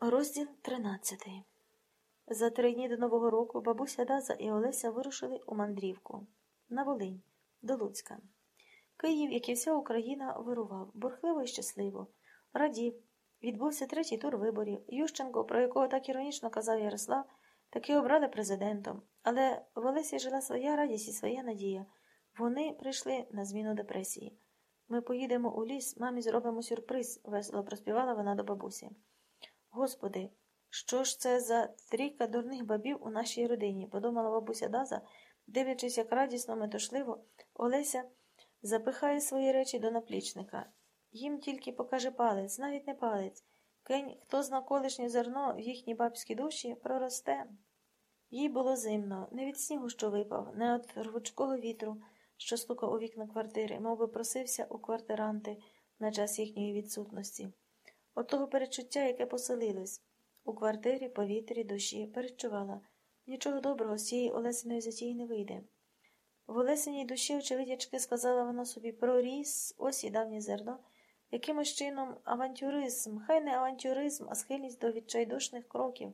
Розділ 13 За три дні до Нового року бабуся Даза і Олеся вирушили у мандрівку на Волинь, до Луцька. Київ, як і вся Україна, вирував бурхливо і щасливо, радів. Відбувся третій тур виборів. Ющенко, про якого так іронічно казав Ярослав, таки обрали президентом. Але в Олесі жила своя радість і своя надія. Вони прийшли на зміну депресії. Ми поїдемо у ліс, мамі зробимо сюрприз, весело проспівала вона до бабусі. Господи, що ж це за трійка дурних бабів у нашій родині? подумала бабуся Даза, дивлячись, як радісно, метушливо, Олеся запихає свої речі до наплічника. Їм тільки покаже палець, навіть не палець. Кень, хто зна колишнє зерно в їхній бабській душі, проросте. Їй було зимно, не від снігу, що випав, не від рвучкого вітру, що стукав у вікна квартири, мов би просився у квартиранти на час їхньої відсутності. От того перечуття, яке поселилось у квартирі, повітрі, душі, перечувала. Нічого доброго з цієї Олесиної затії не вийде. В Олесиній душі, очевидячки, сказала вона собі проріс, ось і давнє зерно, якимось чином авантюризм, хай не авантюризм, а схильність до відчайдушних кроків,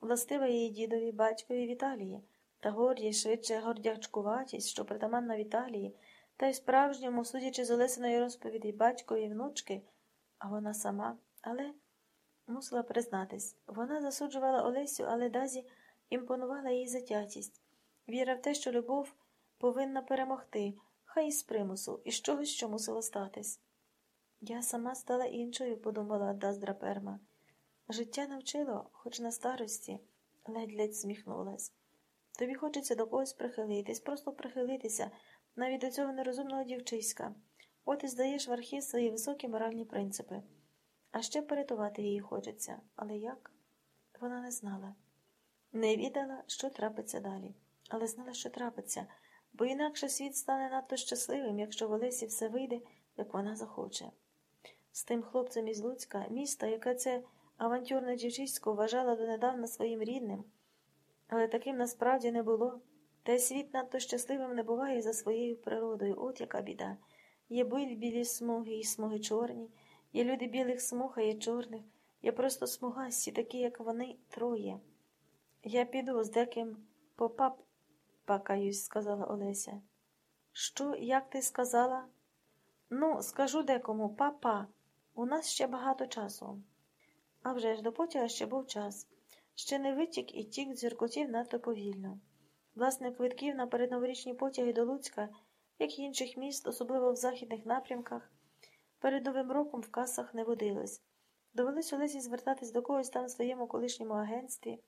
властива її дідові, батькові Віталії, та гордість, швидше гордячкуватість, що притаманна Віталії, та й справжньому, судячи з Олесиної розповіді батькові внучки, а вона сама, але мусила признатись, вона засуджувала Олесю, але Дазі імпонувала її затятість, віра в те, що любов повинна перемогти, хай із примусу, із чогось, що мусило статись. Я сама стала іншою, подумала Даздра Перма. Життя навчило, хоч на старості, ледь-ледь сміхнулась. Тобі хочеться до когось прихилитись, просто прихилитися, навіть до цього нерозумного дівчиська. От і здаєш в архів свої високі моральні принципи. А ще порятувати її хочеться. Але як? Вона не знала. Не відала, що трапиться далі, але знала, що трапиться, бо інакше світ стане надто щасливим, якщо в Олесі все вийде, як вона захоче. З тим хлопцем із Луцька, міста, яке це авантюрне дівчисько вважала донедавна своїм рідним, але таким насправді не було. Та й світ надто щасливим не буває за своєю природою, от яка біда. Є биль білі смуги і смуги чорні, є люди білих смуг, а є чорних, є просто смугасті, такі, як вони, троє. Я піду з деким попапакаюсь, сказала Олеся. Що, як ти сказала? Ну, скажу декому, папа, у нас ще багато часу. А вже ж до потяга ще був час. Ще не витік і тік дзюркотів надто повільно. Власне, квитків на передноворічні потяги до Луцька як і інших міст, особливо в західних напрямках, перед новим роком в касах не водилось. Довелось Олесі звертатись до когось там в своєму колишньому агентстві.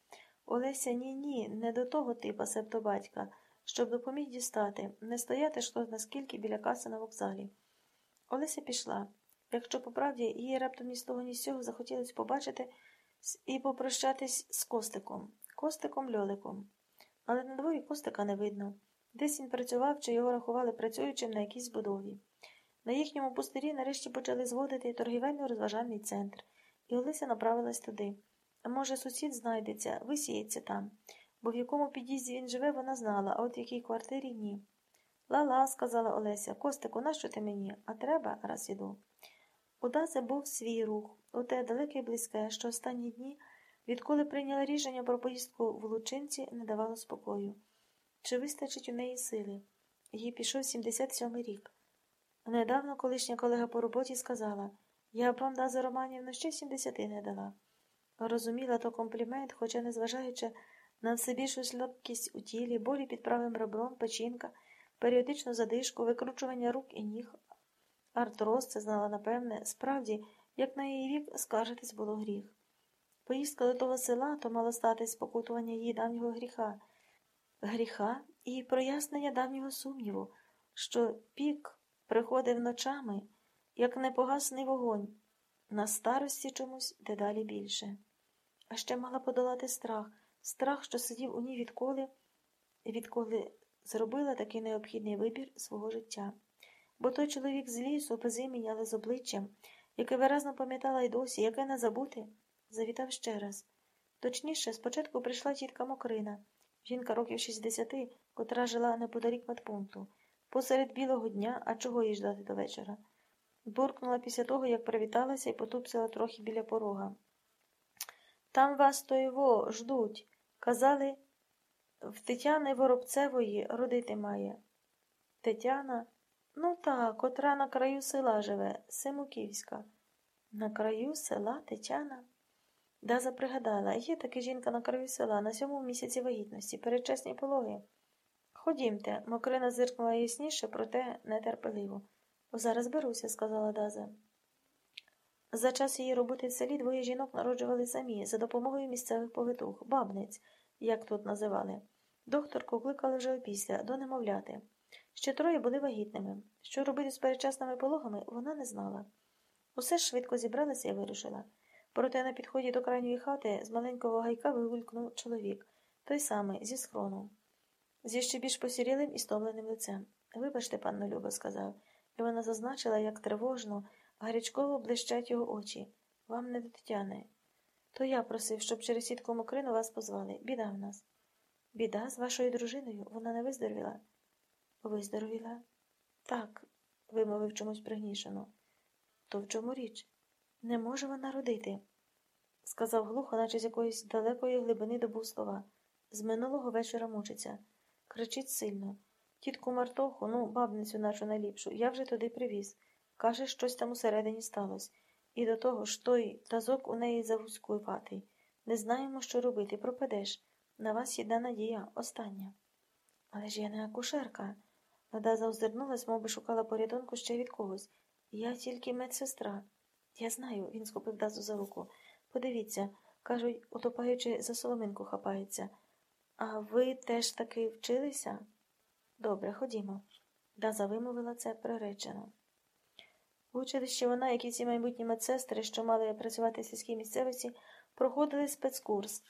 Олеся ні, ні, не до того типа, себто батька, щоб допоміг дістати, не стояти ж наскільки біля каси на вокзалі. Олеся пішла. Якщо по правді їй раптом ні з того, ні з цього захотілося побачити і попрощатись з Костиком, Костиком Льоликом. Але на дворі Костика не видно. Десь він працював чи його рахували працюючим на якійсь будові. На їхньому пустирі нарешті почали зводити торгівельно-розважальний центр, і Олеся направилась туди. А може, сусід знайдеться, висіється там, бо в якому під'їзді він живе, вона знала, а от в якій квартирі ні. Ла-ла, сказала Олеся, Костику, нащо ти мені? А треба, раз іду. У був свій рух, у те далеке і близьке, що останні дні, відколи прийняла рішення про поїздку в Лучинці, не давало спокою. Чи вистачить у неї сили? Їй пішов 77-й рік. Недавно колишня колега по роботі сказала я вам Даза Романівна ще 70 не дала. Розуміла то комплімент, хоча, незважаючи на все більшу слабкість у тілі, болі під правим ребром, печінка, періодичну задишку, викручування рук і ніг. Артроз це знала, напевне, справді, як на її вік скаржитись було гріх. Поїздка до того села то мало стати спокутування її давнього гріха гріха і прояснення давнього сумніву, що пік приходив ночами, як непогасний вогонь, на старості чомусь дедалі більше. А ще мала подолати страх, страх, що сидів у ній відколи, відколи зробила такий необхідний вибір свого життя. Бо той чоловік з лісу, без імені, але з обличчям, яке виразно пам'ятала й досі, яке не забути, завітав ще раз. Точніше, спочатку прийшла тітка Мокрина. Жінка років 60, котра жила неподалік медпункту, посеред білого дня, а чого їй ждати до вечора. Буркнула після того, як привіталася і потупсила трохи біля порога. Там вас то його ждуть. Казали, в Тетяни Воробцевої родити має. Тетяна? Ну так, котра на краю села живе, Симуківська. На краю села Тетяна? Даза пригадала, є таки жінка на краю села на сьомому місяці вагітності, передчасні пологи. Ходімте, Мокрина зиркнула ясніше, проте нетерпеливо. Зараз беруся, сказала Даза. За час її роботи в селі двоє жінок народжували самі за допомогою місцевих повитух, бабниць, як тут називали. Докторку кликали вже опісля, до немовляти. Ще троє були вагітними. Що робити з передчасними пологами, вона не знала. Усе ж швидко зібралася і вирушила. Проте на підході до крайньої хати з маленького гайка вигулькнув чоловік, той самий, зі схрону, зі ще більш посірілим і стомленим лицем. Вибачте, панно Люба, сказав, і вона зазначила, як тривожно, гарячково блищать його очі. Вам не до Тетяни. То я просив, щоб через сітку мокрину вас позвали. Біда в нас. Біда з вашою дружиною? Вона не виздоровіла? Виздоровіла? Так, вимовив чомусь пригнішено. То в чому річ? Не може вона родити, сказав глухо, наче з якоїсь далекої глибини добув слова. З минулого вечора мучиться. Кричить сильно. Тітку Мартоху, ну, бабницю нашу найліпшу, я вже туди привіз. Каже, щось там усередині сталося. І до того ж той тазок у неї завузькуватий. Не знаємо, що робити, пропадеш. На вас єдна надія, остання. Але ж я не акушерка. Надаза озирнулась, мов би шукала порятунку ще від когось. Я тільки медсестра. Я знаю, він схопив Дазу за руку. Подивіться, кажуть, утопаючи за соломинку хапається. А ви теж таки вчилися? Добре, ходімо. Даза вимовила це приречено. В училищі вона, як і всі майбутні медсестри, що мали працювати в сільській місцевості, проходили спецкурс